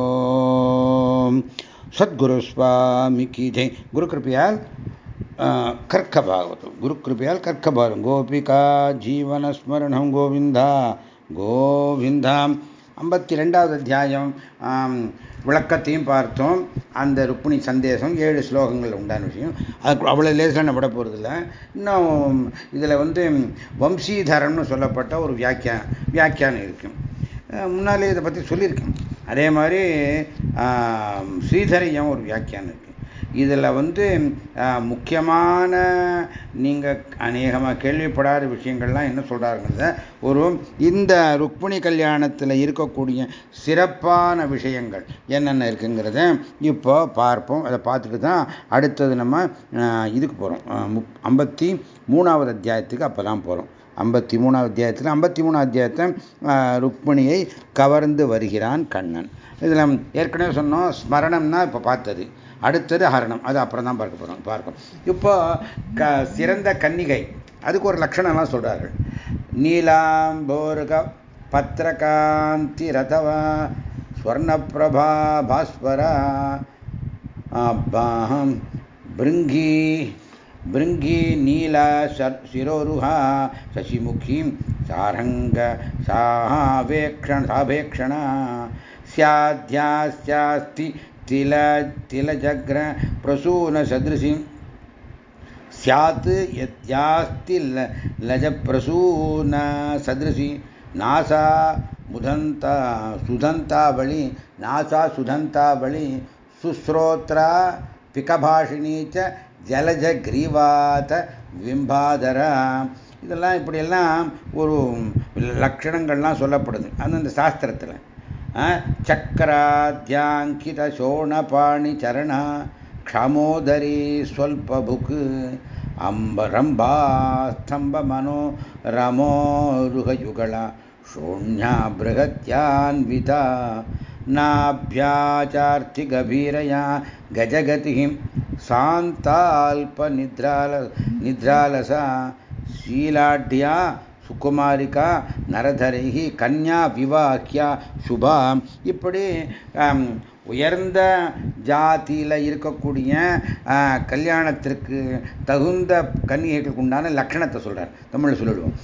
ஓம் சத்குரு சுவாமி கி ஜெய் குரு கிருப்பையால் கர்க்க பாகவதம் குரு கிருப்பையால் கர்க்க பாகம் கோபிகா ஜீவன ஸ்மரணம் கோவிந்தா கோவிந்தாம் ஐம்பத்தி ரெண்டாவது அத்தியாயம் விளக்கத்தையும் பார்த்தோம். அந்த ருக்மிணி சந்தேசம் ஏழு ஸ்லோகங்கள் உண்டான விஷயம். அது அவ்வளோ லேசாக விட போகிறதில்ல இன்னும் இதில் வந்து வம்சீதரம்னு சொல்லப்பட்ட ஒரு வியாக்கியா வியாக்கியானம் இருக்கு. முன்னாலே இதை பற்றி சொல்லியிருக்கேன். அதே மாதிரி ஸ்ரீதரையும் ஒரு வியாக்கியானம் இருக்கு. இதில் வந்து முக்கியமான நீங்கள் அநேகமாக கேள்விப்படாத விஷயங்கள்லாம் என்ன சொல்கிறாருங்கிறத ஒரு இந்த ருக்மிணி கல்யாணத்தில் இருக்கக்கூடிய சிறப்பான விஷயங்கள் என்னென்ன இருக்குங்கிறத இப்போ பார்ப்போம். அதை பார்த்துட்டு தான் அடுத்தது நம்ம இதுக்கு போகிறோம் ஐம்பத்தி மூணாவது அத்தியாயத்துக்கு அப்போ தான் போகிறோம் ஐம்பத்தி மூணாவது அத்தியாயத்தில் ஐம்பத்தி மூணாவது அத்தியாயத்தை ருக்மிணியை கவர்ந்து வருகிறான் கண்ணன். இதில் ஏற்கனவே சொன்னோம் ஸ்மரணம்னா இப்போ பார்த்தது. அடுத்தது ஹரணம் அது அப்புறம் தான் பார்க்க போகிறோம் பார்க்கும் இப்போ க சிறந்த கன்னிகை. அதுக்கு ஒரு லட்சணம்லாம் சொல்கிறார்கள் நீலாம்போருக பத்திரகாந்தி ரதவா ஸ்வர்ணப்பிரபா பாஸ்வரா பிருங்கி பிருங்கி நீல சிரோருஹா சசிமுகீம் சாரங்க சாவேக்ஷண சாபேக்ஷணா சியாத்யாஸ்தி तिल तिलजग्र प्रसूनसदृशीं स्यात् यद्यास्ति लजप्रसूनसदृशी नासा मुदन्ता सुदन्तावळि नासा सुदन्तावळि सुश्रोत्रा पिकभाषिणी च ஜலஜ கிரீவாத விம்பாதர இதெல்லாம் இப்படியெல்லாம் ஒரு லட்சணங்கள்லாம் சொல்லப்படுது அந்தந்த சாஸ்திரத்தில் चक्राद्याङ्कितशोणपाणिचरणा क्षमोदरी स्वल्पभुक् अम्बरम्भास्तम्भमनो रमोरुहयुगला शोण्या बृहत्यान्विता नाभ्याचार्थिगभीरया गजगतिः सान्ताल्पनिद्राल निद्रालसा शीलाढ्या குமாரிகா நரதரைகி கன்யா விவாக்கியா சுபா இப்படி உயர்ந்த ஜாதியில் இருக்கக்கூடிய கல்யாணத்திற்கு தகுந்த கன்னிகைகளுக்கு உண்டான லட்சணத்தை சொல்கிறார் தமிழில் சொல்லிடுவோம்.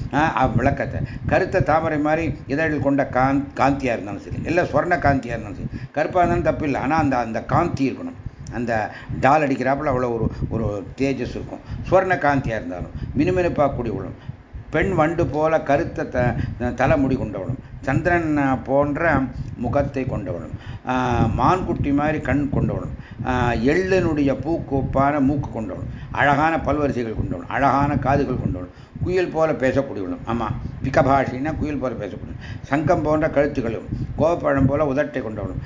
விளக்கத்தை கருத்த தாமரை மாதிரி இதழில் கொண்ட காந்த் காந்தியாக இருந்தாலும் சரி இல்லை சொர்ண காந்தியாக இருந்தாலும் சரி கருப்பாக இருந்தாலும் தப்பு இல்லை ஆனால் அந்த அந்த காந்தி இருக்கணும். அந்த டால் அடிக்கிறாப்புல அவ்வளோ ஒரு ஒரு தேஜஸ் இருக்கும். சுவர்ண காந்தியாக இருந்தாலும் மினுமினுப்பாக கூடிய உள்ளும். பெண் வண்டு போல கருத்த த தலைமுடி கொண்டவளும். சந்திரன் போன்ற முகத்தை கொண்டவளும். மான்குட்டி மாதிரி கண் கொண்டவளும். எள்ளனுடைய பூக்கோப்பான மூக்கு கொண்டவளும். அழகான பல்வரிசைகள் கொண்டவளும். அழகான காதுகள் கொண்டவளும். குயில் போல பேசக்கூடியவளும். ஆமாம் பிகபாஷின்னா குயில் போல பேசக்கூடியவளும். சங்கம் போன்ற கழுத்துகளும். கோப்பழம் போல உதட்டை கொண்டவளும்.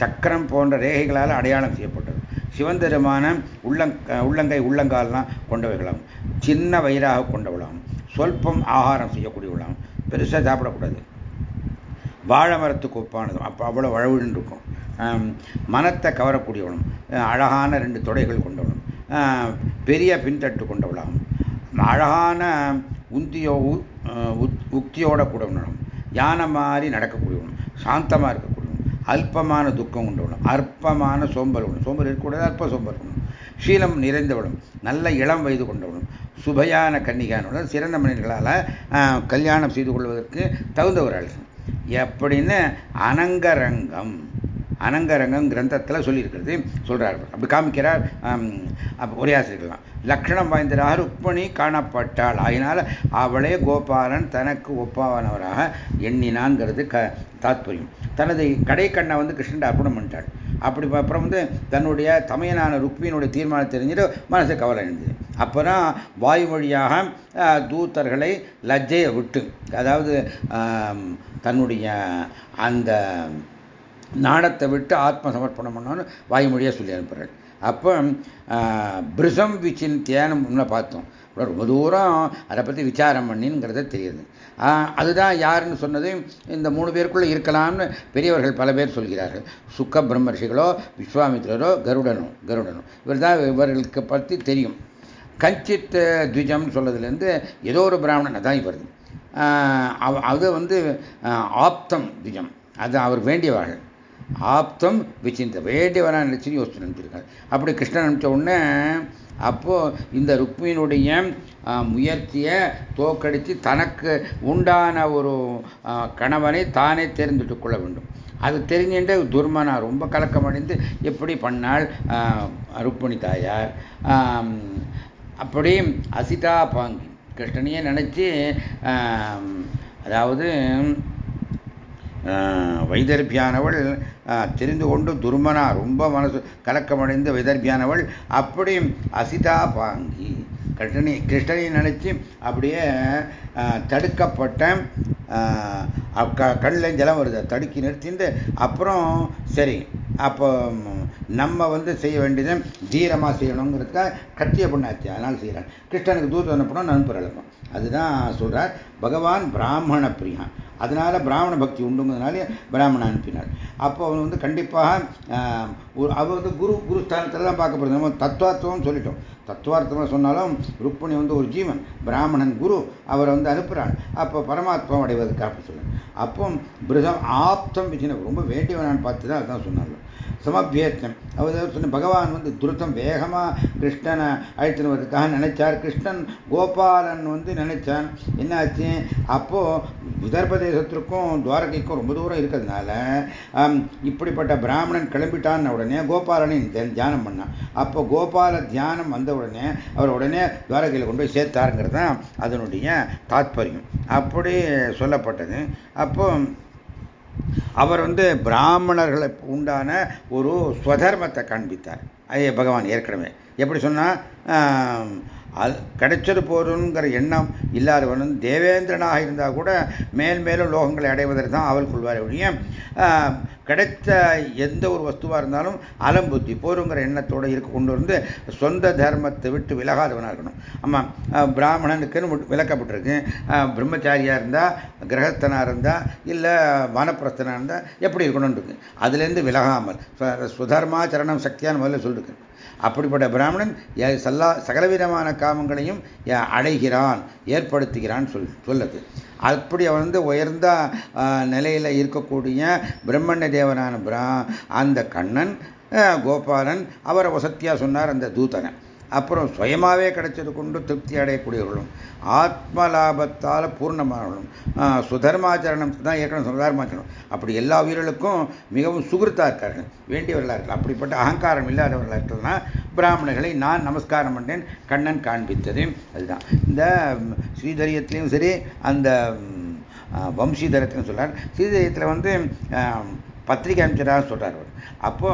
சக்கரம் போன்ற ரேகைகளால் அடையாளம் செய்யப்பட்டது. சிவந்தருமான உள்ளங் உள்ளங்கை உள்ளங்கால்லாம் கொண்டவைகளாகும் சின்ன வயிறாக கொண்டவளாகும் சொல்பம் ஆகாரம் செய்யக்கூடியவளாம். பெருசாக சாப்பிடக்கூடாது. வாழை மரத்துக்கு ஒப்பானதும். அப்போ அவ்வளோ வழவுன்னு இருக்கும். மனத்தை கவரக்கூடியவளும். அழகான ரெண்டு தொடைகள் கொண்டவளும். பெரிய பின்தட்டு கொண்டவளாகும் அழகான உந்தியோ உக்தியோட கூடவனும். யானை மாதிரி நடக்கக்கூடியவனும். சாந்தமாக இருக்கக்கூடியவனும். அல்பமான துக்கம் கொண்டவனும். அற்பமான சோம்பல் உண்டு சோம்பல் இருக்கக்கூடாது அற்ப சோம்பல் ஷீலம் நிறைந்தவளும் நல்ல இளம் வயது கொண்டவளும் சுபையான கன்னிகானுடன் சிறந்த மனிதர்களால் கல்யாணம் செய்து கொள்வதற்கு தகுந்தவர்கள். எப்படின்னு அனங்கரங்கம் அனங்கரங்கம் கிரந்தத்தில் சொல்லியிருக்கிறது. சொல்கிறார்கள் அப்படி காமிக்கிறார் ஒரே ஆசிரியர்கள்லாம். லக்ஷணம் வாய்ந்தராக ருக்மணி காணப்பட்டாள். அதனால் அவளே கோபாலன் தனக்கு ஒப்பாவானவராக எண்ணினான்ங்கிறது க தாத்பரியம். தனது கடைக்கண்ணை வந்து கிருஷ்ணன் அர்ப்பணம் பண்ணிட்டாள். அப்படி அப்புறம் வந்து தன்னுடைய தமையனான ருக்மியினுடைய தீர்மானம் தெரிஞ்சுட்டு மனசு கவலை அடைஞ்சது. அப்புறம் வாயு வழியாக தூத்தர்களை லஜ்ஜையை விட்டு அதாவது தன்னுடைய அந்த நாடத்தை விட்டு ஆத்ம சமர்ப்பணம் பண்ணோன்னு வாய்மொழியாக சொல்லி அனுப்புகிறாள் அப்போ பிரிசம் விச்சின் தியானம்னு பார்த்தோம். ரொம்ப தூரம் அதை பற்றி விசாரம் பண்ணிங்கிறத தெரியுது. அதுதான் யாருன்னு சொன்னது? இந்த மூணு பேருக்குள்ளே இருக்கலாம்னு பெரியவர்கள் பல பேர் சொல்கிறார்கள். சுக்க பிரம்மர்ஷிகளோ விஸ்வாமித்திரரோ கருடனோ கருடனோ. இவர் தான் இவர்களுக்கு பற்றி தெரியும். கஞ்சித் துவிஜம்னு சொல்றதுலேருந்து ஏதோ ஒரு பிராமணன் தான் இவர் அது வந்து ஆப்தம் துவிஜம். அது அவர் வேண்டியவர்கள் ஆப்தம் விசிந்த வேண்டியவராக நினைச்சு யோசிச்சு நினைச்சிருக்காரு அப்படி கிருஷ்ணன் நினைச்ச உடனே அப்போ இந்த ருக்மியினுடைய முயற்சியை தோக்கடித்து தனக்கு உண்டான ஒரு கணவனை தானே தெரிந்துட்டு கொள்ள வேண்டும். அது தெரிஞ்சுட்டு துர்மனா ரொம்ப கலக்கமடைந்து எப்படி பண்ணால் ருக்மிணி தாயார்? அப்படி அசிதா பாங்கி கிருஷ்ணனையே நினச்சி அதாவது வைதர்பியானவள் தெரிந்து கொண்டு துர்மனா ரொம்ப மனசு கலக்கமடைந்து வைதர்பியானவள் அப்படி அசிதா பாங்கி கிருஷ்ணனை கிருஷ்ணனை நினைச்சு அப்படியே தடுக்கப்பட்ட கண்ணில் ஜலம் வருது. தடுக்கி நிறுத்திந்து அப்புறம் சரி அப்போ நம்ம வந்து செய்ய வேண்டியது தீரமாக செய்யணுங்கிறதுக்காக கத்திய பொண்ணாச்சு. அதனால் செய்கிறான் கிருஷ்ணனுக்கு தூரம் அனுப்பணும் நண்பர் அனுப்பணும் அதுதான் சொல்கிறார் பகவான் பிராமண பிரியான். அதனால பிராமண பக்தி உண்டுங்கிறதுனால பிராமணன் அனுப்பினார். அப்போ அவன் வந்து கண்டிப்பாக ஒரு அவர் வந்து குரு குருஸ்தானத்தில் தான் பார்க்கப்படுது. நம்ம தத்துவார்த்தம் சொல்லிட்டோம். தத்துவார்த்தமாக சொன்னாலும் ருக்மணி வந்து ஒரு ஜீவன் பிராமணன் குரு அவரை வந்து அனுப்புகிறான் அப்போ பரமாத்மா அடைவதற்கு அப்படி சொல்லுங்க அப்போ பிருதம் ஆப்தம் விஜயனை ரொம்ப வேண்டியவனான்னு பார்த்து தான் அதான் சொன்னாங்க. சமபியத்தம் அவர் சொன்ன பகவான் வந்து துருத்தம் வேகமாக கிருஷ்ணனை அழைத்துன்னு வரதுக்காக நினைச்சார். கிருஷ்ணன் கோபாலன் வந்து நினைச்சான். என்னாச்சு? அப்போ விதர்ப தேசத்திற்கும் துவாரகைக்கும் ரொம்ப தூரம் இருக்கிறதுனால இப்படிப்பட்ட பிராமணன் கிளம்பிட்டான்னு உடனே கோபாலனை தியானம் பண்ணான். அப்போ கோபால தியானம் வந்த உடனே அவர் உடனே துவாரகையில் கொண்டு போய் சேர்த்தாருங்கிறது தான் அதனுடைய தாத்பரியம். அப்படி சொல்லப்பட்டது. அப்போ அவர் வந்து பிராமணர்களை உண்டான ஒரு ஸ்வதர்மத்தை காண்பித்தார். ஐய பகவான் ஏற்கனவே. எப்படி சொன்னால் அது கிடைச்சது போதுங்கிற எண்ணம் இல்லாதவனும் தேவேந்திரனாக இருந்தால் கூட மேல் மேலும் லோகங்களை அடைவதற்கு தான் அவள் கொள்வார் ஒழிய கிடைத்த எந்த ஒரு வஸ்துவாக இருந்தாலும் அலம்புத்தி போருங்கிற எண்ணத்தோடு இருக்க கொண்டு வந்து சொந்த தர்மத்தை விட்டு விலகாதவனாக இருக்கணும். ஆமாம் பிராமணனுக்குன்னு விளக்கப்பட்டிருக்கு. பிரம்மச்சாரியாக இருந்தால் கிரகஸ்தனாக இருந்தால் இல்லை வானப்பிரஸ்தனாக இருந்தால் எப்படி இருக்கணும்னு இருக்கு. அதுலேருந்து விலகாமல் சுதர்மாச்சரணம் சக்தியான முதல்ல சொல்லிருக்கு. அப்படிப்பட்ட பிராமணன் சல்லா சகலவிதமான காமங்களையும் அடைகிறான் ஏற்படுத்துகிறான் சொல் சொல்லுது. அப்படி வந்து உயர்ந்த நிலையில் இருக்கக்கூடிய பிரம்மண்ய தேவனான பிரா அந்த கண்ணன் கோபாலன் அவரை வசத்தியாக சொன்னார் அந்த தூதனை அப்புறம் சுயமாகவே கிடைச்சது கொண்டு திருப்தி அடையக்கூடியவர்களும் ஆத்ம லாபத்தால் பூர்ணமானவர்களும் சுதர்மாச்சரணம் தான் ஏற்கனவே சுதர்மாச்சரணம். அப்படி எல்லா உயிர்களுக்கும் மிகவும் சுகிருத்தாக இருக்கார்கள் வேண்டியவர்களாக இருக்கலாம். அப்படிப்பட்ட அகங்காரம் இல்லாதவர்களாக இருக்கிறதுனா பிராமணர்களை நான் நமஸ்காரம் பண்ணேன் கண்ணன் காண்பித்தது. அதுதான். இந்த ஸ்ரீதரியத்திலையும் சரி அந்த வம்சீதரத்திலும் சொல்றார். ஸ்ரீதரியத்தில் வந்து பத்திரிகை அமைச்சராக சொல்றார் அவர். அப்போ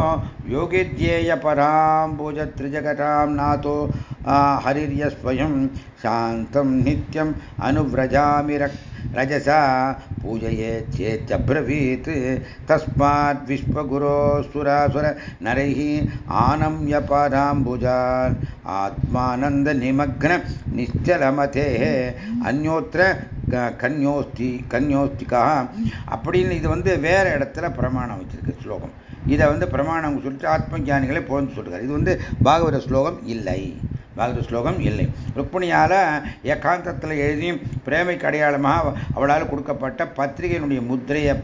யோகித்யேய பராம்புஜ திரிஜகராம் நாதோ ஹரிர்ய ஸ்வயம் சாந்தம் நித்யம் அனுவிரஜாமி பூஜையே சேத்தப்ரவீத் தஸ்மாத் விஸ்வகுரோ சுராசுர நரைः ஆனம்ய பாதாம்புஜான் ஆத்மானந்த நிமக்ன நிச்சலமதே. அந்யோத்திர கன்யோஸ்தி கன்யோஸ்திகா. அப்படின்னு இது வந்து வேற இடத்துல பிரமாணம் வச்சிருக்கு ஸ்லோகம். இதை வந்து பிரமாணம் சொல்லிட்டு ஆத்ம ஜானிகளை போன்னு சொல்றாரு. இது வந்து பாகவத ஸ்லோகம் இல்லை. பாகவத ஸ்லோகம் இல்லை. ருக்மிணியால் ஏகாந்தத்தில் எழுதி பிரேமைக்கு அடையாளமாக அவளால் கொடுக்கப்பட்ட பத்திரிகையினுடைய முத்திரையை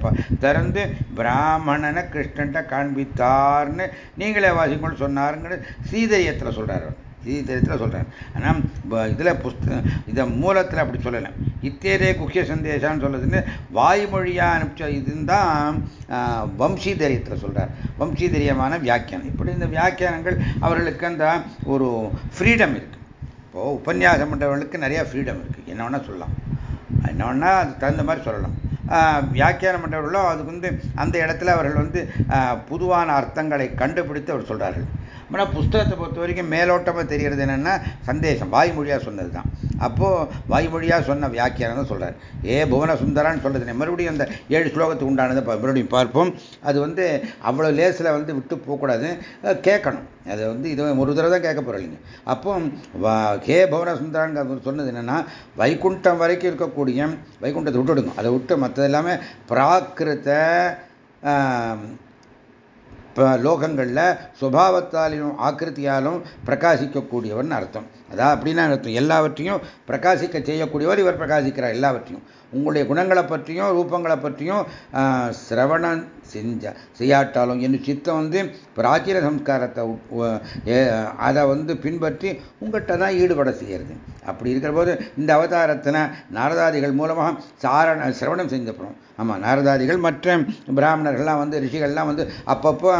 திறந்து பிராமணனை கிருஷ்ணன்ட்ட காண்பித்தார்னு நீங்களே வாசிக்கொண்டு சொன்னாருங்கிற ஸ்ரீதரியத்தில் சொல்கிறார் ஸ்ரீதரியத்தில் சொல்கிறார் ஆனால் இதில் புஸ்த இதை மூலத்தில் அப்படி சொல்லலை. இத்தேதே குக்கிய சந்தேஷான்னு சொல்லுதுன்னு வாய்மொழியாக அனுப்பிச்ச இதுதான் வம்சீதரியத்தில் சொல்கிறார் வம்சீதரியமான வியாக்கியானம். இப்படி இந்த வியாக்கியானங்கள் அவர்களுக்கு அந்த ஒரு ஃப்ரீடம் இருக்குது இப்போது உபன்யாசம் பண்ணுறவங்களுக்கு நிறையா ஃப்ரீடம் இருக்குது என்ன வேணால் சொல்லலாம். என்ன வேணால் அதுக்கு தகுந்த மாதிரி சொல்லலாம். வியாக்கியானம் பண்ணுறவர்களோ அதுக்கு வந்து அந்த இடத்துல அவர்கள் வந்து பொதுவான அர்த்தங்களை கண்டுபிடித்து அவர் சொல்கிறார்கள் ஆனால் புஸ்தகத்தை பொறுத்த வரைக்கும் மேலோட்டமாக தெரிகிறது என்னென்னா சந்தேசம் வாய்மொழியாக சொன்னது தான் அப்போது வாய்மொழியாக சொன்ன வியாக்கியானம் தான் சொல்கிறார் ஏ புவன சுந்தரான்னு சொல்கிறது மறுபடியும் அந்த ஏழு ஸ்லோகத்துக்கு உண்டானதை மறுபடியும் பார்ப்போம். அது வந்து அவ்வளோ லேஸில் வந்து விட்டு போகக்கூடாது கேட்கணும். அதை வந்து இது ஒரு தடவை தான் கேட்க போகிறீங்க அப்போ கே புவன சுந்தரான்னு சொன்னது என்னென்னா வைகுண்டம் வரைக்கும் இருக்கக்கூடிய வைகுண்டத்தை விட்டுடுங்க. அதை விட்டு மற்றது எல்லாமே பிராகிருத்த லோகங்களில் சுபாவத்தாலையும் ஆக்கிருத்தியாலும் பிரகாசிக்கக்கூடியவன் அர்த்தம். அதான் அப்படின்னா அர்த்தம்? எல்லாவற்றையும் பிரகாசிக்க செய்யக்கூடியவர் இவர் பிரகாசிக்கிறார் எல்லாவற்றையும். உங்களுடைய குணங்களை பற்றியும் ரூபங்களை பற்றியும் சிரவணம் செஞ்ச செய்யாட்டாலும் என் சித்தம் வந்து பிராச்சீன சம்ஸ்காரத்தை அதை வந்து பின்பற்றி உங்கள்கிட்ட தான் ஈடுபட செய்கிறது. அப்படி இருக்கிற போது இந்த அவதாரத்தில் நாரதாதிகள் மூலமாக சாரண சிரவணம் செஞ்சப்புறம் ஆமாம் நாரதாதிகள் மற்ற பிராமணர்கள்லாம் வந்து ரிஷிகள்லாம் வந்து அப்பப்போ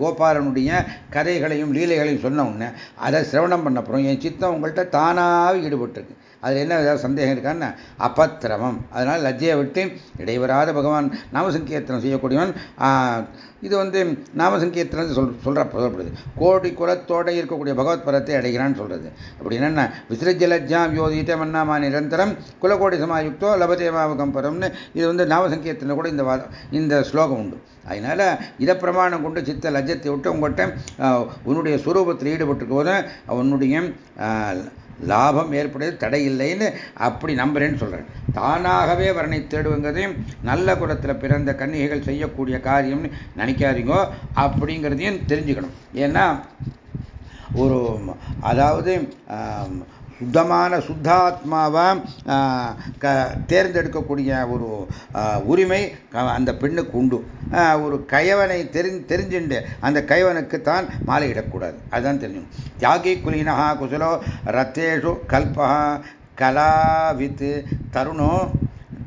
கோபாலனுடைய கதைகளையும் லீலைகளையும் சொன்ன உடனே அதை சிரவணம் பண்ணப்புறம் என் சித்தம் உங்கள்கிட்ட தானாக ஈடுபட்டிருக்கு. அதில் என்ன ஏதாவது சந்தேகம் இருக்கான்னு அபத்திரமம். அதனால் லஜ்ஜையை விட்டு இடைவராத பகவான் நாமசங்கீர்த்தனம் செய்யக்கூடியவன் இது வந்து நாமசங்கீர்த்தனம் சொல் சொல்கிற சொல்லப்படுது. கோடி குலத்தோட இருக்கக்கூடிய பகவத் பரத்தை அடைகிறான்னு சொல்கிறது அப்படி என்னென்ன விசிரஜ லஜ்ஜாம் யோதித்த மன்னாமா நிரந்தரம் குலகோடி சமாயுக்தோ லபதேமாவகம் பரம்னு இது வந்து நாமசங்கீர்த்தனை கூட இந்த இந்த ஸ்லோகம் உண்டு. அதனால இதை பிரமாணம் கொண்டு சித்த லஜ்ஜத்தை விட்டு உங்கள்கிட்ட உன்னுடைய சுரூபத்தில் ஈடுபட்டிருக்கும் போது உன்னுடைய லாபம் ஏற்படுவது தடை இல்லைன்னு அப்படி நம்புறேன்னு சொல்றேன். தானாகவே வரனை தேடுவங்கிறதையும் நல்ல குலத்தில் பிறந்த கன்னிகைகள் செய்யக்கூடிய காரியம்னு நினைக்காதீங்க அப்படிங்கிறதையும் தெரிஞ்சுக்கணும். ஏன்னா ஒரு அதாவது சுத்தமான சுத்தாத்மாவை க தேர்ந்தெடுக்கக்கூடிய ஒரு உரிமை அந்த பெண்ணுக்கு உண்டு. ஒரு கயவனை தெரி தெரிஞ்சுண்டு அந்த கயவனுக்கு தான் மாலையிடக்கூடாது அதுதான் தெரியும். தியாகி குலீனஹா குசலோ ரத்தேஷு கல்பா கலாவித் தருணோ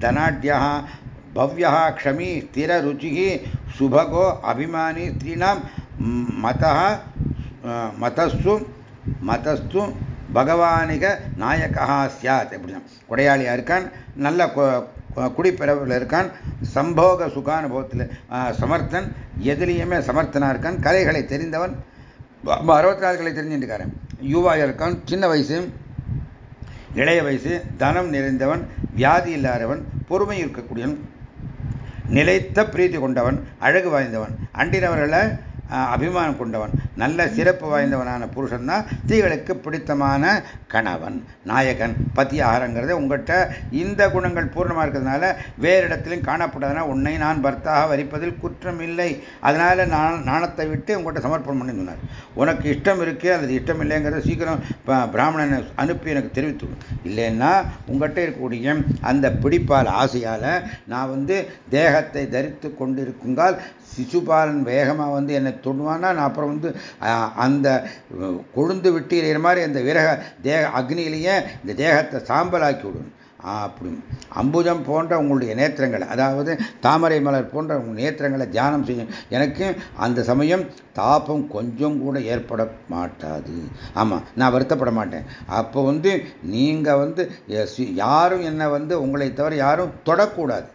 தனாட்யா பவ்யா க்ஷமி ஸ்திர ருச்சி சுபகோ அபிமானி ஸ்திரீனாம் மத மதஸ்து மதஸ்தும் பகவானிக நாயக்கா சியாத் அப்படின்னா கொடையாளியா இருக்கான் நல்ல குடிப்பிறவில் இருக்கான் சம்போக சுகானுபவத்தில் சமர்த்தன் எதிலையுமே சமர்த்தனா இருக்கான் கலைகளை தெரிந்தவன் அறுபத்தி நாலு கலை தெரிஞ்சுட்டுக்காரன் யுவாயா இருக்கான் சின்ன வயசு இளைய வயசு தனம் நிறைந்தவன் வியாதி இல்லாதவன் பொறுமை இருக்கக்கூடியவன் நிலைத்த பிரீத்தி கொண்டவன் அழகு வாய்ந்தவன். அண்டினவர்களை அபிமானம் கொண்டவன். நல்ல சிறப்பு வாய்ந்தவனான புருஷன் தான் ஸ்திரீகளுக்கு பிடித்தமான கணவன் நாயகன் பத்தி ஆகாரங்கிறது உங்கள்கிட்ட இந்த குணங்கள் பூர்ணமாக இருக்கிறதுனால வேறு இடத்திலும் காணப்படாதனா உன்னை நான் பர்த்தாக வரிப்பதில் குற்றம் இல்லை. அதனால் நான் நாணத்தை விட்டு உங்கள்கிட்ட சமர்ப்பணம் பண்ணி சொன்னார். உனக்கு இஷ்டம் இருக்கே அல்லது இஷ்டம் இல்லைங்கிறத சீக்கிரம் பிராமணனை அனுப்பி எனக்கு தெரிவித்து இல்லைன்னா உங்கள்கிட்ட இருக்கக்கூடிய அந்த பிடிப்பால் ஆசையால் நான் வந்து தேகத்தை தரித்து கொண்டிருக்குங்கால் சிசுபாலன் வேகமாக வந்து என்னை தொடுவானா நான் அப்புறம் வந்து அந்த கொழுந்து விட்டு மாதிரி அந்த விரக தேக அக்னியிலேயே இந்த தேகத்தை சாம்பலாக்கி விடும் அப்படி அம்புஜம் போன்ற உங்களுடைய நேத்திரங்களை அதாவது தாமரை மலர் போன்ற உங்கள் நேத்திரங்களை தியானம் செய்யும் எனக்கு அந்த சமயம் தாபம் கொஞ்சம் கூட ஏற்பட மாட்டாது. ஆமாம் நான் வருத்தப்பட மாட்டேன். அப்போ வந்து நீங்கள் வந்து யாரும் என்னை வந்து உங்களை தவிர யாரும் தொடக்கூடாது.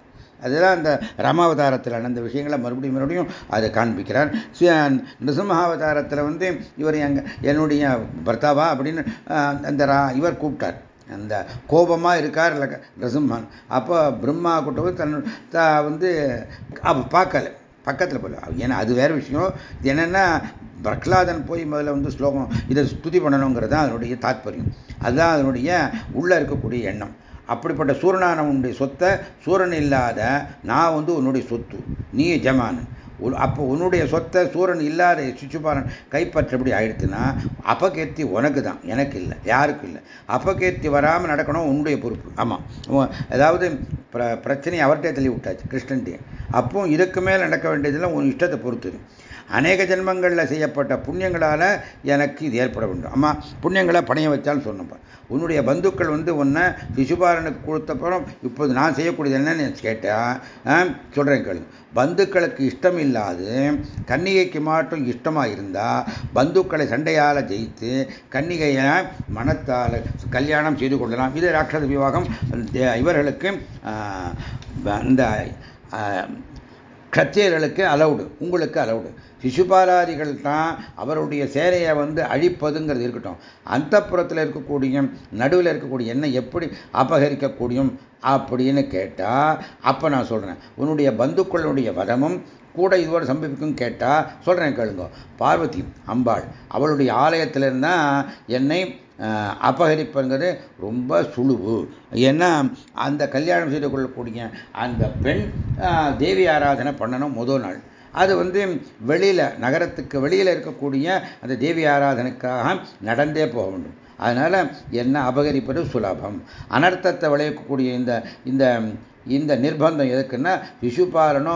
அதுதான் அந்த ராமாவதாரத்தில் நடந்த விஷயங்களை மறுபடியும் மறுபடியும் அதை காண்பிக்கிறார். நிருசிம்ஹாவதாரத்தில் வந்து இவர் எங்க என்னுடைய பர்த்தாவா அப்படின்னு அந்த இவர் கூப்பிட்டார். அந்த கோபமாக இருக்கார் நரசிம்மன். அப்போ பிரம்மா கூட்ட தன் வந்து அப்போ பார்க்கல. பக்கத்தில் போல. ஏன்னா அது வேற விஷயம். என்னென்னா பிரகலாதன் போய் முதல்ல வந்து ஸ்லோகம் இதை ஸ்துதி பண்ணணுங்கிறது தான் அதனுடைய தாத்பரியம். அதுதான் அதனுடைய உள்ளே இருக்கக்கூடிய எண்ணம். அப்படிப்பட்ட சூரனான உன்னுடைய சொத்தை சூரன் இல்லாத நான் வந்து உன்னுடைய சொத்து. நீ எஜமானன் அப்போ உன்னுடைய சொத்தை சூரன் இல்லாத சுச்சுபாரன் கைப்பற்றபடி ஆயிடுச்சுன்னா அப்பகீர்த்தி உனக்கு தான் எனக்கு இல்லை யாருக்கும் இல்லை. அப்பகீர்த்தி வராமல் நடக்கணும் உன்னுடைய பொறுப்பு. ஆமாம் அதாவது பிர பிரச்சனையை அவர்கிட்டே தள்ளி விட்டாச்சு கிருஷ்ணன்டே அப்போ இதுக்கு மேல் நடக்க வேண்டியதெல்லாம் உன் இஷ்டத்தை பொறுத்துது. அநேக ஜென்மங்களில் செய்யப்பட்ட புண்ணியங்களால் எனக்கு இது ஏற்பட வேண்டும். அம்மா புண்ணியங்களை பணைய வச்சாலும் சொன்னப்ப உன்னுடைய பந்துக்கள் வந்து உன்னை சிசுபாலனுக்கு கொடுத்தப்பறம் இப்போது நான் செய்யக்கூடியது என்னன்னு கேட்டேன் சொல்கிறேன் கேளு. பந்துக்களுக்கு இஷ்டம் இல்லாது கன்னிகைக்கு மாட்டும் இஷ்டமாக இருந்தால் பந்துக்களை சண்டையால் ஜெயித்து கன்னிகையை மனத்தால் கல்யாணம் செய்து கொள்ளலாம். இது ராட்சத விவாகம். இவர்களுக்கு இந்த கச்சேரிகளுக்கு அலவுடு உங்களுக்கு அலவுடு சிசுபாலாதிகள் தான் அவருடைய சேரையை வந்து அழிப்பதுங்கிறது இருக்கட்டும். அந்த புறத்தில் இருக்கக்கூடிய நடுவில் இருக்கக்கூடிய என்ன எப்படி அபகரிக்கக்கூடியும் அப்படின்னு கேட்டால் அப்போ நான் சொல்கிறேன் உன்னுடைய பந்துக்களுடைய வதமும் கூட இதுவரை சம்பவிக்கும் கேட்டால் சொல்கிறேன் கேளுங்க. பார்வதி அம்பாள் அவளுடைய ஆலயத்தில் இருந்தால் என்னை அபகரிப்புங்கிறது ரொம்ப சுழுவு. ஏன்னா அந்த கல்யாணம் செய்து கொள்ளக்கூடிய அந்த பெண் தேவி ஆராதனை பண்ணணும் முதல் நாள். அது வந்து வெளியில் நகரத்துக்கு வெளியில் இருக்கக்கூடிய அந்த தேவி ஆராதனைக்காக நடந்தே போக வேண்டும். அதனால் என்ன அபகரிப்பது சுலபம். அனர்த்தத்தை விளைவிக்கக்கூடிய இந்த இந்த இந்த நிர்பந்தம் எதுக்குன்னா சிசுபாலனோ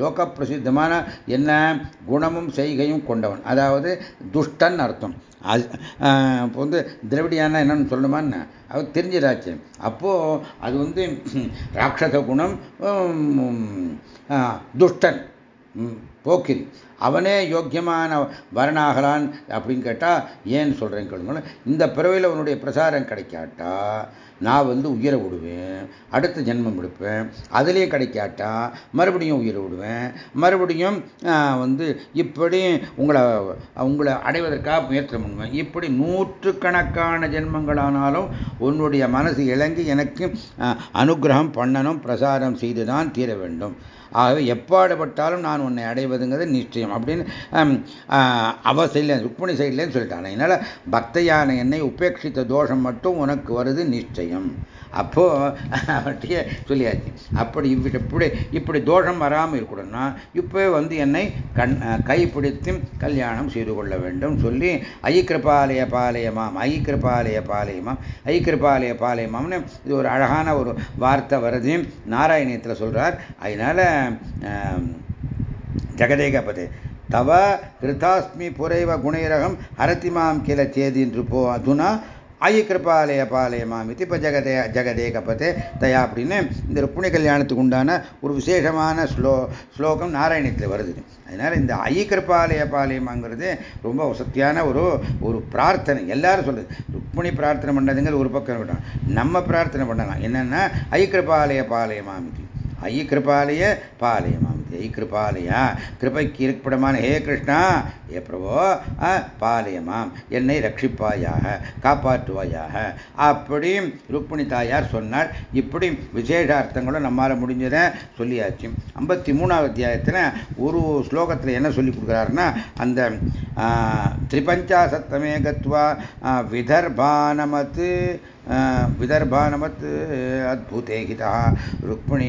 லோக பிரசித்தமான என்ன குணமும் செய்கையும் கொண்டவன். அதாவது துஷ்டன் அர்த்தம். இப்போ வந்து திரவிடியானா என்னன்னு சொல்லணுமான்னு அவர் தெரிஞ்சிடாச்சு அப்போது அது வந்து ராட்சச குணம் துஷ்டன். போக்கிரி. அவனே யோக்கியமான வரணாகலான் அப்படின்னு கேட்டால் ஏன்னு சொல்கிறேன் கேளுங்களேன். இந்த பிறவையில் அவனுடைய பிரசாரம் கிடைக்காட்டா? நான் வந்து உயிரை விடுவேன் அடுத்த ஜென்மம் எடுப்பேன் அதிலே கிடைக்காட்டா? மறுபடியும் உயிரை விடுவேன் மறுபடியும் வந்து இப்படி உங்களை உங்களை அடைவதற்காக முயற்சி பண்ணுவேன். இப்படி நூற்றுக்கணக்கான ஜென்மங்களானாலும் உன்னுடைய மனசு இழங்கி எனக்கு அனுகிரகம் பண்ணணும் பிரசாரம் செய்து தான் தீர வேண்டும். ஆகவே எப்பாடுபட்டாலும் நான் உன்னை அடைவதுங்கிறது நிச்சயம் அப்படின்னு அவ சைட்ல ருக்மணி சைட்லேன்னு சொல்லிட்டான் அதனால் பக்தையான என்னை உபேட்சித்த தோஷம் மட்டும் உனக்கு வருது நிச்சயம். அப்போ அவர்கிட்டயே சொல்லியாச்சு. அப்படி இப்படி இப்படி தோஷம் வராமல் இருக்கணும்னா இப்போ வந்து என்னை கண் கைப்பிடித்து கல்யாணம் செய்து கொள்ள வேண்டும் சொல்லி ஐக்கிருபாலய பாலயமாம் ஐக்கிருபாலய பாலயமாம் ஐக்கிருபாலய பாலயமாம்னு இது ஒரு அழகான ஒரு வார்த்தை வருது. நாராயணியத்தில் சொல்கிறார் அதனால ஜெகதேகபதே தவ கிருதாஸ்மி புரைவ குணைரகம் அரத்திமாம் கில சேதின்று போ அதுனா ஆயி கிருபாலய பாலயமாம் இது இப்போ ஜெகதே ஜெகதே கப்பத்தே தயா அப்படின்னு இந்த ருப்புணி கல்யாணத்துக்கு உண்டான ஒரு விசேஷமான ஸ்லோ ஸ்லோகம் நாராயணத்தில் வருது. அதனால் இந்த ஐ கிருபாலய பாலயமாங்கிறது ரொம்ப சக்தியான ஒரு ஒரு பிரார்த்தனை. எல்லாரும் சொல்லுது ருக்மிணி பிரார்த்தனை பண்ணதுங்கிற ஒரு பக்கம் இருக்கட்டும். நம்ம பிரார்த்தனை பண்ணலாம். என்னென்னா ஐ கிருபாலய பாலயமாம் இது ஐ கிருபாலய பாலயமாம் ஐ கிருபாலயா. கிருபைக்கு இருப்பிடமான ஹே கிருஷ்ணா ஏ பிரபோ பாலயமாம் என்னை ரட்சிப்பாயாக காப்பாற்றுவாயாக. அப்படி ருக்மிணி தாயார் சொன்னார். இப்படி விசேஷ அர்த்தங்களும் நம்மால் முடிஞ்சதை சொல்லியாச்சு. ஐம்பத்தி மூணாவது அத்தியாயத்தில் ஒரு ஸ்லோகத்தில் என்ன சொல்லி கொடுக்குறாருன்னா அந்த திரிபஞ்சாசத்தமே கத்வா விதர்பானமத்து விதர்பா विदर्भानवत् अद्भुते ருக்மிணி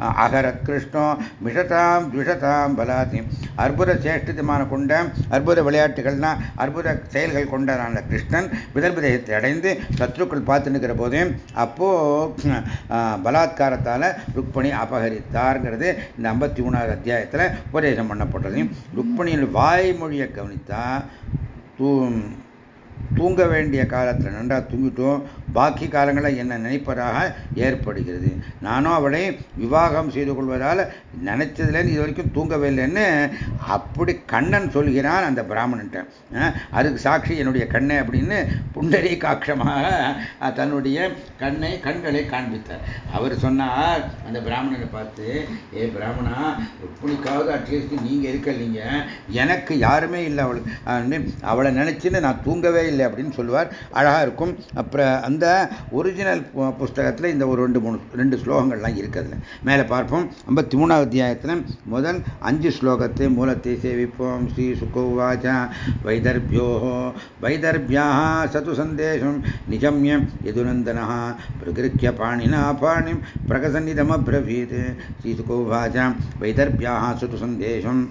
அகர அகரக்கிருஷ்ணோ மிஷதாம் துஷதாம் பலாதி அற்புத சேஷ்டிதமான கொண்ட அற்புத விளையாட்டுகள்னா அற்புத செயல்கள் கொண்டதான கிருஷ்ணன் விதர்ப தேசத்தை அடைந்து சத்ருக்கள் பார்த்து நிற்கிற போது அப்போ பலாத்காரத்தால் ருக்மணி அபகரித்தார்ங்கிறது இந்த ஐம்பத்தி மூணாவது அத்தியாயத்தில் உபதேசம் பண்ணப்படுறது ருக்மணியின் வாய்மொழியை கவனித்தா தூ தூங்க வேண்டிய காலத்தில் நன்றாக தூங்கிட்டோம். பாக்கி காலங்களில் என்ன நினைப்பதாக ஏற்படுகிறது. நானும் அவளை விவாகம் செய்து கொள்வதால் நினைச்சதுலேருந்து இது வரைக்கும் தூங்கவே இல்லைன்னு அப்படி கண்ணன் சொல்கிறான் அந்த பிராமணன்ட்ட. அதுக்கு சாட்சி என்னுடைய கண்ணை அப்படின்னு புண்டரி காட்சமாக தன்னுடைய கண்ணை கண்களை காண்பித்தார். அவர் சொன்னார் அந்த பிராமணனை பார்த்து ஏ பிராமணா எப்படிக்காவது அட்லீஸ்ட் நீங்கள் இருக்கலீங்க. எனக்கு யாருமே இல்லை அவளுக்கு. அவளை நினைச்சுன்னு நான் தூங்கவே இல்லை அப்படின்னு சொல்லுவார். அழகாக இருக்கும். அப்புறம் அந்த ஒரிஜினல் புஸ்தகத்தில் இந்த ஒரு ரெண்டு மூணு ரெண்டு ஸ்லோகங்கள்லாம் இருக்குதுல மேலே பார்ப்போம். ஐம்பத்தி மூணாவது அத்தியாயத்தில் முதல் அஞ்சு ஸ்லோகத்தை மூலத்தை சேவிப்போம். ஸ்ரீ சுகோவாச்சா வைதர்பியோ வைதர்பியா சது சந்தேஷம். நிஜம்யம் யதுநந்தன பிரகிருக்கிய பாணினா பாணிம் பிரகசன்னிதமப்ரவீத் ஸ்ரீ சுகோவாச்சா வைதர்பியா சது சந்தேஷம்.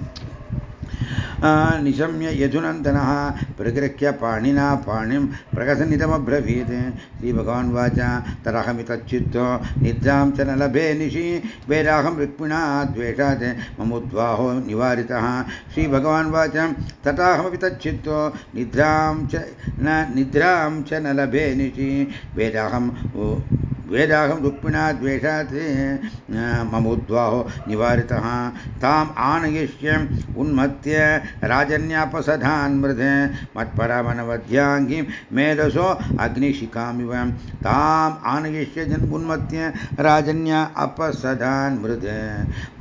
निशम्य यजुनन्दनः प्रगृह्य पाणिना पाणिं प्रकसन्निधमब्रवीत्। श्रीभगवान् वाचा तरहमितच्चित्तो निद्रां च न लभे निशि वेदाहं रुक्मिणा द्वेषात्, ममुद्वाहो निवारितः। श्रीभगवान् वाच तथाहमपि तच्चित्तो निद्रां च न, निद्रां च न लभे निशि वेदाहं वेदाहं रुक्मिणा द्वेषात् ममोद्वाहो निवारितः। ताम् आनयिष्यम्, उन्मत्य राजन्यापसधान् मृध। मत्परमनवध्याङ्गीं मेधसो अग्निशिखामिव। ताम् आनयिष्य उन्मत्य राजन्या अपसधान् मृध।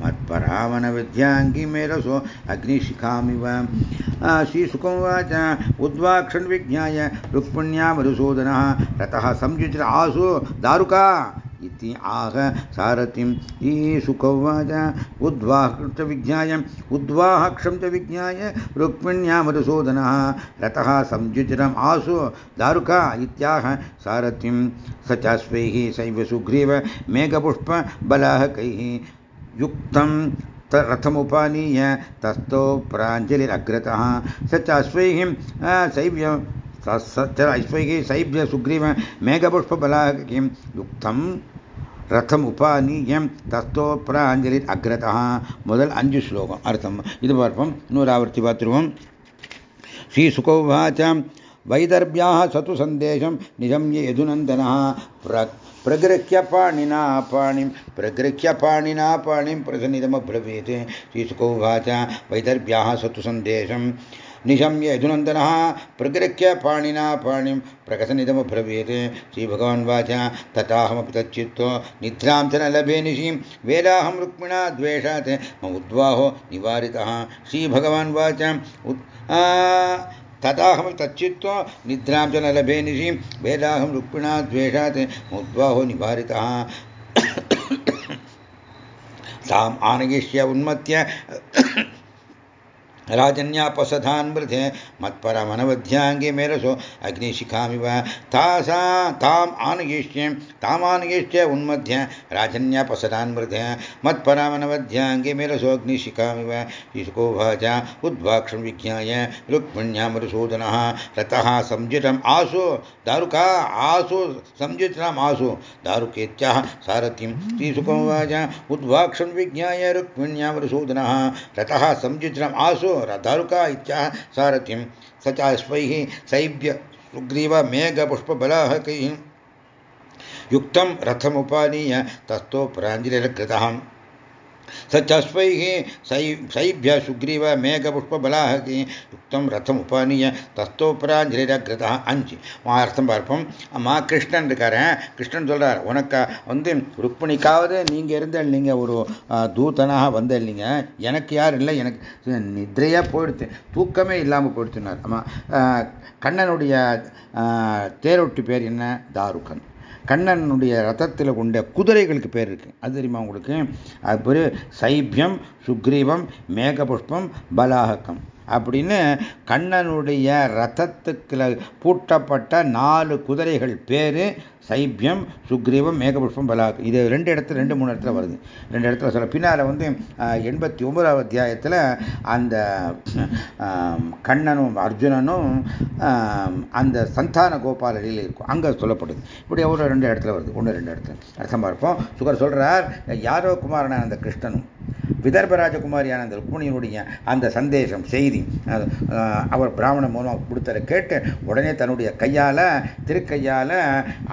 मत्परामनविद्याङ्गीं मेधसो अग्निशिखामिव। उद्वाक्षन् विज्ञाय रुक्मिण्या मधुसूदनः रतः संयुज्य आसु दारुका इति आह सारथिम् ईशुकौवाच उद्वाहं च विज्ञाय, उद्वाहक्षं च विज्ञाय रुक्मिण्या मधुसूदनः रतः संयुजरम् आसु दारुका इत्याह सारथिं स च स्वैः सैव सुग्रीव मेघपुष्पबलाहकैः युक्तं रथमुपानीय तस्थो प्राञ्जलिरग्रतः। स च सच्चर ऐश्वैः सैभ्य सुग्रीव मेघपुष्पबलाः किं युक्तं ரதம் உபானீயம் தஸ்தோப்ராஞ்சலி அக்ரதா முதல் அஞ்சு ஸ்லோகம் அர்த்தம் இது பார்ப்போம் இன்னொரு ஆவர்த்தி பார்த்துருவோம் ஸ்ரீ சுகோவாச்ச வைதர்பியாக சது சந்தேசம் நிஜம் யதுநந்தனா प्रगृह्य पाणिना पाणिं प्रगृह्य पाणिना पाणिं प्रसन्निधमब्रवीत् श्रीसुकोवाच वैदर्भ्याः सतु सन्देशं निशम्य यदुनन्दनः प्रगृह्य पाणिना पाणिं प्रकसनिधमब्रवीत् श्रीभगवान् वाच, तथाहमपि तच्चित्तो, निद्रां च न लभे निशीं, वेदाहं रुक्मिणा द्वेषात् मम उद्वाहो निवारितः। श्रीभगवान् वाच तदाहं तच्चित्तो, निद्रां च न लभे निशीं, वेदाहं रुक्मिणा द्वेषात्, मुद्वाहो निवारितः। ताम् आनयिष्य उन्मत्य राजन्यापसधान्मृते मत्परमनवध्याङ्गे मेरसो अग्निशिखामिव तासा ताम् आनयिष्ये तामानयिष्य उन्मध्य राजन्यापसधान्मृते मत्परमनवध्याङ्गे मेरसो अग्निशिखामिव ईशुकोभाज उद्वाक्षं विज्ञाय रुक्मिण्यामरुसूदनः रतः संजितम् आसु दारुका आसु संजितम् आसु दारुकेत्याः सारथिं श्रीसुकोवाच उद्वाक्षं विज्ञाय रुक्मिण्यामरुसूदनः रतः संजितम् आसु दारुका इत्याह सारथिं स चाश्वैः सैभ्य सुग्रीवमेघपुष्पबलाहकैः युक्तं रथमुपानीय तस्थो प्राञ्जलिरकृतः स चस्वैः सै सैभ्य सुग्रीव மேகபுஷ்பபலாகி யுக்தம் ரத்தம் உபானிய தஸ்தோபராஞ்சலிரகிருதா அஞ்சு அர்த்தம் பார்ப்போம் அம்மா கிருஷ்ணன் இருக்காரு கிருஷ்ணன் சொல்றார் உனக்கு வந்து ருக்மிணிக்காவது நீங்க இருந்த நீங்க ஒரு தூதனாக வந்த இல்லைங்க எனக்கு யார் இல்லை எனக்கு நித்ரையா போயிடுத்து தூக்கமே இல்லாமல் போயிடுத்துனார் ஆமா கண்ணனுடைய தேரொட்டி பேர் என்ன தாருகன் கண்ணனுடைய ரதத்தில் கொண்ட குதிரைகளுக்கு பேர் இருக்கு. அது தெரியுமா உங்களுக்கு? அது பேர் சைபியம் சுக்ரீவம் மேகபுஷ்பம் பலாகக்கம். அப்படின்னு கண்ணனுடைய ரத்தத்துக்கில் பூட்டப்பட்ட நாலு குதிரைகள் பேர் சைபியம் சுக்ரீவம் மேகபுஷ்பம் பலாக். இது ரெண்டு இடத்துல ரெண்டு மூணு இடத்துல வருது. ரெண்டு இடத்துல சொல்ல பின்னால் வந்து எண்பத்தி ஒன்பதாவது அத்தியாயத்தில் அந்த கண்ணனும் அர்ஜுனனும் அந்த சந்தான கோபாலடியில் இருக்கும். அங்கே சொல்லப்படுது. இப்படி ஒரு ரெண்டு இடத்துல வருது. ஒன்று ரெண்டு இடத்துல. அர்த்தமாக இருப்போம் சுகர் சொல்கிறார் யாரோ குமாரனான அந்த கிருஷ்ணனும். விதர்ப ராஜகுமாரியான அந்த ருக்மிணியினுடைய அந்த சந்தேசம் செய்தி அவர் பிராமணன் மூலம் கொடுத்ததை கேட்டு உடனே தன்னுடைய கையால் திருக்கையால்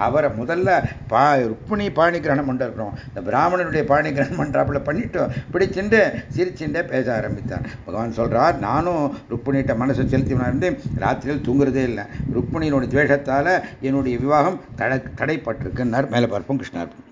அவரை முதல்ல பா ருக்மிணி பாணி கிரகணம் பண்ணிருக்கிறோம் இந்த பிராமணனுடைய பாணி கிரகணம் பண்ணுறாப்புல பண்ணிட்டு பிடிச்சுண்டு சிரிச்சுண்டே பேச ஆரம்பித்தார். பகவான் சொல்கிறார் நானும் ருக்மிணிகிட்ட மனசை செலுத்தினா இருந்து ராத்திரியில் தூங்குறதே இல்லை. ருக்மிணியினுடைய துவேஷத்தால் என்னுடைய விவாகம் தடை தடைப்பட்டிருக்குன்னார் மேலே பார்ப்போம் கிருஷ்ணார்ப்பம்